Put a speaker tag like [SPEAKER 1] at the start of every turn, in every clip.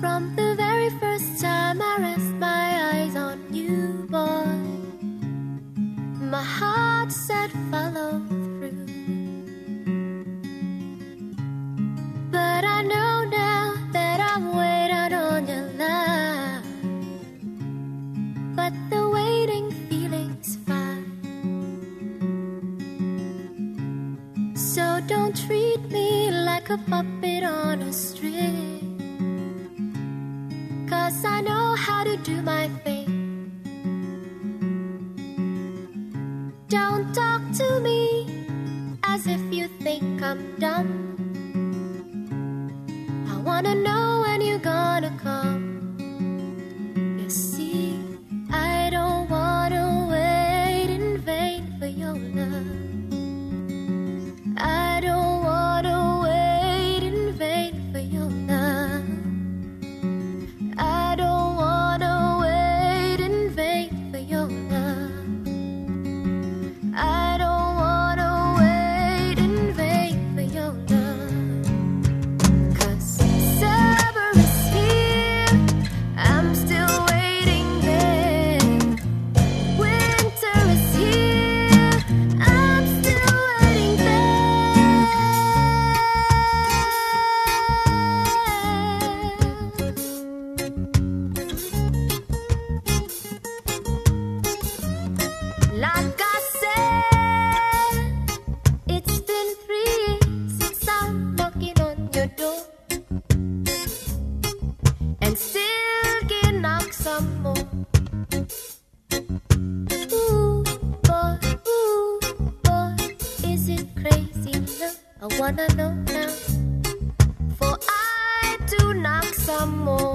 [SPEAKER 1] From the very first time I rest my eyes on you, boy, my heart said follow through. But I know now that I'm waiting on your love. But the waiting feeling's fine. So don't treat me like a puppet on a string. Cause I know how to do my thing. Don't talk to me as if you think I'm dumb. I wanna know when you're gonna come. Knock some more. Ooh, boy, ooh, boy, is it crazy love? I wanna know now, for I do knock some more.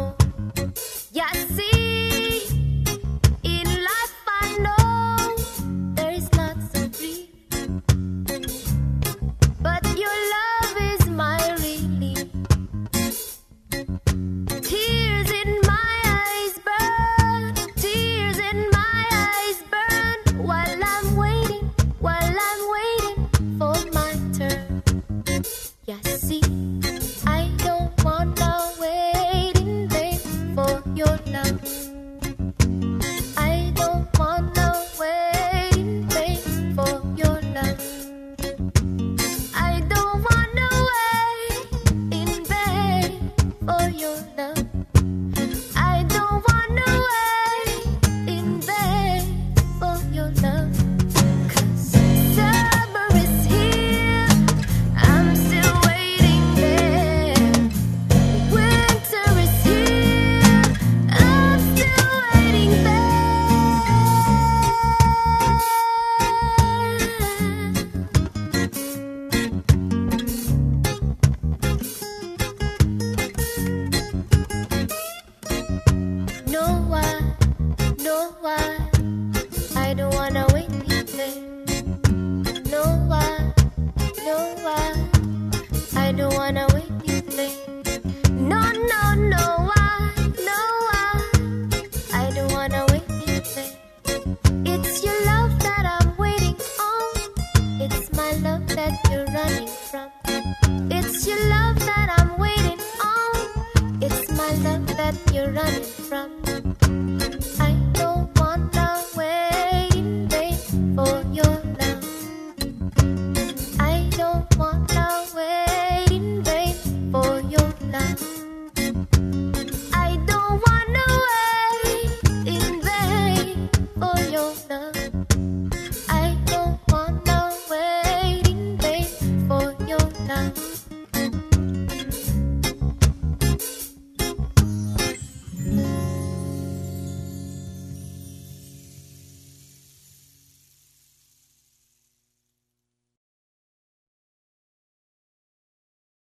[SPEAKER 1] I don't wanna wait I don't wanna wait. No, no, I don't wanna wait. It's your love that I'm waiting on. It's my love that you're running from. It's your love that I'm waiting on. It's my love that you're running from.